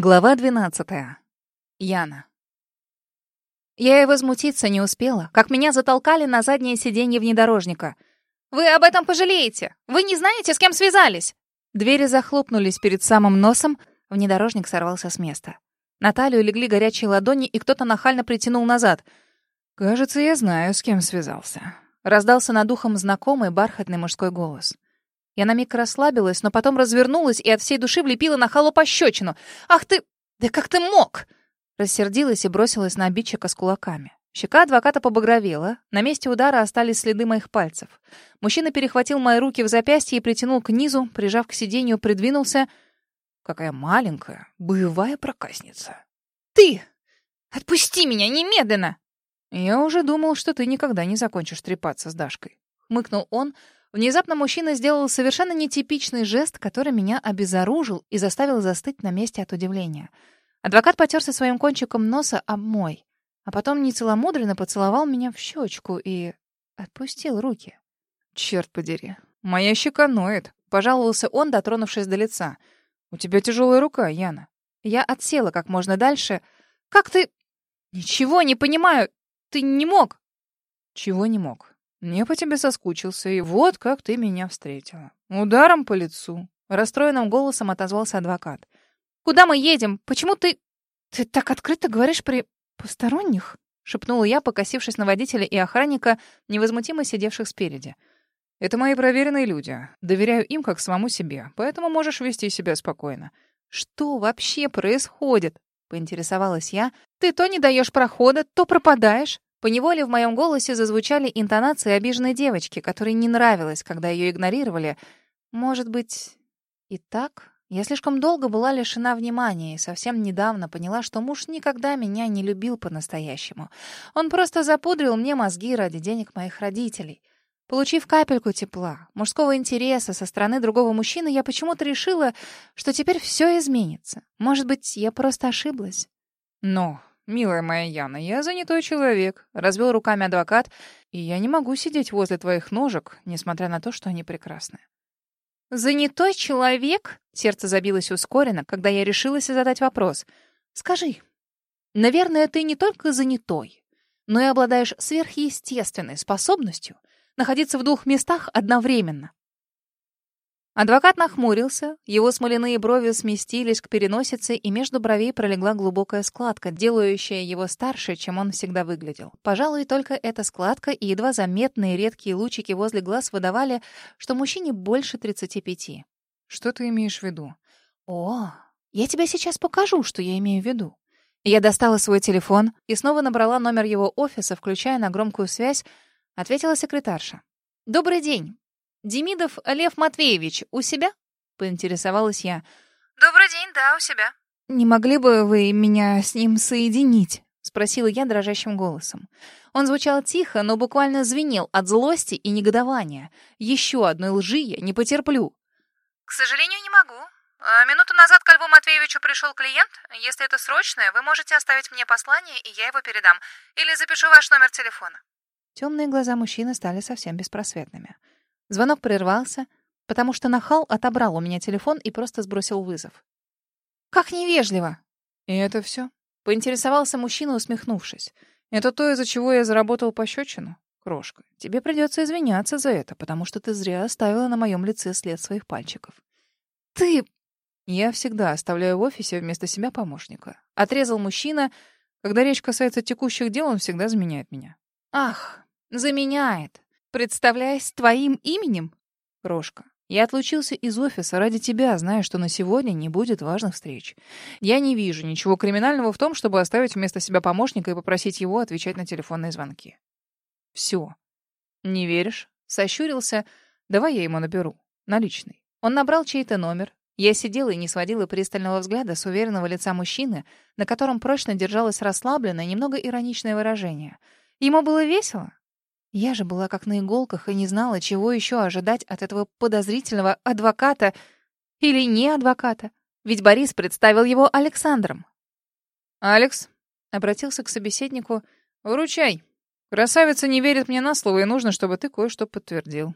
Глава 12. Яна. Я и возмутиться не успела, как меня затолкали на заднее сиденье внедорожника. «Вы об этом пожалеете! Вы не знаете, с кем связались!» Двери захлопнулись перед самым носом, внедорожник сорвался с места. На талию легли горячие ладони, и кто-то нахально притянул назад. «Кажется, я знаю, с кем связался», — раздался над ухом знакомый бархатный мужской голос. Я на миг расслабилась, но потом развернулась и от всей души влепила на халу пощечину. «Ах ты! Да как ты мог?» Рассердилась и бросилась на обидчика с кулаками. Щека адвоката побагровела, на месте удара остались следы моих пальцев. Мужчина перехватил мои руки в запястье и притянул к низу, прижав к сиденью, придвинулся. «Какая маленькая, боевая проказница!» «Ты! Отпусти меня немедленно!» «Я уже думал, что ты никогда не закончишь трепаться с Дашкой», — хмыкнул он, — Внезапно мужчина сделал совершенно нетипичный жест, который меня обезоружил и заставил застыть на месте от удивления. Адвокат потерся своим кончиком носа об мой, а потом нецеломудренно поцеловал меня в щечку и отпустил руки. «Черт подери, моя щека ноет», — пожаловался он, дотронувшись до лица. «У тебя тяжелая рука, Яна». Я отсела как можно дальше. «Как ты...» «Ничего не понимаю. Ты не мог». «Чего не мог?» «Не по тебе соскучился, и вот как ты меня встретила. Ударом по лицу». Расстроенным голосом отозвался адвокат. «Куда мы едем? Почему ты... Ты так открыто говоришь при посторонних?» шепнула я, покосившись на водителя и Поневоле в моем голосе зазвучали интонации обиженной девочки, которой не нравилось, когда ее игнорировали. Может быть, и так? Я слишком долго была лишена внимания и совсем недавно поняла, что муж никогда меня не любил по-настоящему. Он просто запудрил мне мозги ради денег моих родителей. Получив капельку тепла, мужского интереса со стороны другого мужчины, я почему-то решила, что теперь все изменится. Может быть, я просто ошиблась. Но «Милая моя Яна, я занятой человек», — развел руками адвокат, «и я не могу сидеть возле твоих ножек, несмотря на то, что они прекрасны». «Занятой человек?» — сердце забилось ускоренно, когда я решилась задать вопрос. «Скажи, наверное, ты не только занятой, но и обладаешь сверхъестественной способностью находиться в двух местах одновременно. Адвокат нахмурился, его смоляные брови сместились к переносице, и между бровей пролегла глубокая складка, делающая его старше, чем он всегда выглядел. Пожалуй, только эта складка и едва заметные редкие лучики возле глаз выдавали, что мужчине больше 35. «Что ты имеешь в виду?» «О, я тебе сейчас покажу, что я имею в виду». Я достала свой телефон и снова набрала номер его офиса, включая на громкую связь, ответила секретарша. «Добрый день. «Демидов Лев Матвеевич у себя?» — поинтересовалась я. «Добрый день, да, у себя». «Не могли бы вы меня с ним соединить?» — спросила я дрожащим голосом. Он звучал тихо, но буквально звенел от злости и негодования. Еще одной лжи я не потерплю. «К сожалению, не могу. А, минуту назад к Льву Матвеевичу пришел клиент. Если это срочное, вы можете оставить мне послание, и я его передам. Или запишу ваш номер телефона». Темные глаза мужчины стали совсем беспросветными. Звонок прервался, потому что нахал отобрал у меня телефон и просто сбросил вызов. «Как невежливо!» «И это все?» — поинтересовался мужчина, усмехнувшись. «Это то, из-за чего я заработал пощечину? Крошка, тебе придется извиняться за это, потому что ты зря оставила на моем лице след своих пальчиков». «Ты...» «Я всегда оставляю в офисе вместо себя помощника». Отрезал мужчина. Когда речь касается текущих дел, он всегда заменяет меня. «Ах, заменяет!» представляясь твоим именем?» «Крошка, я отлучился из офиса ради тебя, зная, что на сегодня не будет важных встреч. Я не вижу ничего криминального в том, чтобы оставить вместо себя помощника и попросить его отвечать на телефонные звонки». «Все». «Не веришь?» Сощурился. «Давай я ему наберу. Наличный». Он набрал чей-то номер. Я сидела и не сводила пристального взгляда с уверенного лица мужчины, на котором прочно держалось расслабленное, немного ироничное выражение. Ему было весело, я же была как на иголках и не знала, чего еще ожидать от этого подозрительного адвоката или не адвоката. Ведь Борис представил его Александром. «Алекс», — обратился к собеседнику, "Вручай. Красавица не верит мне на слово, и нужно, чтобы ты кое-что подтвердил».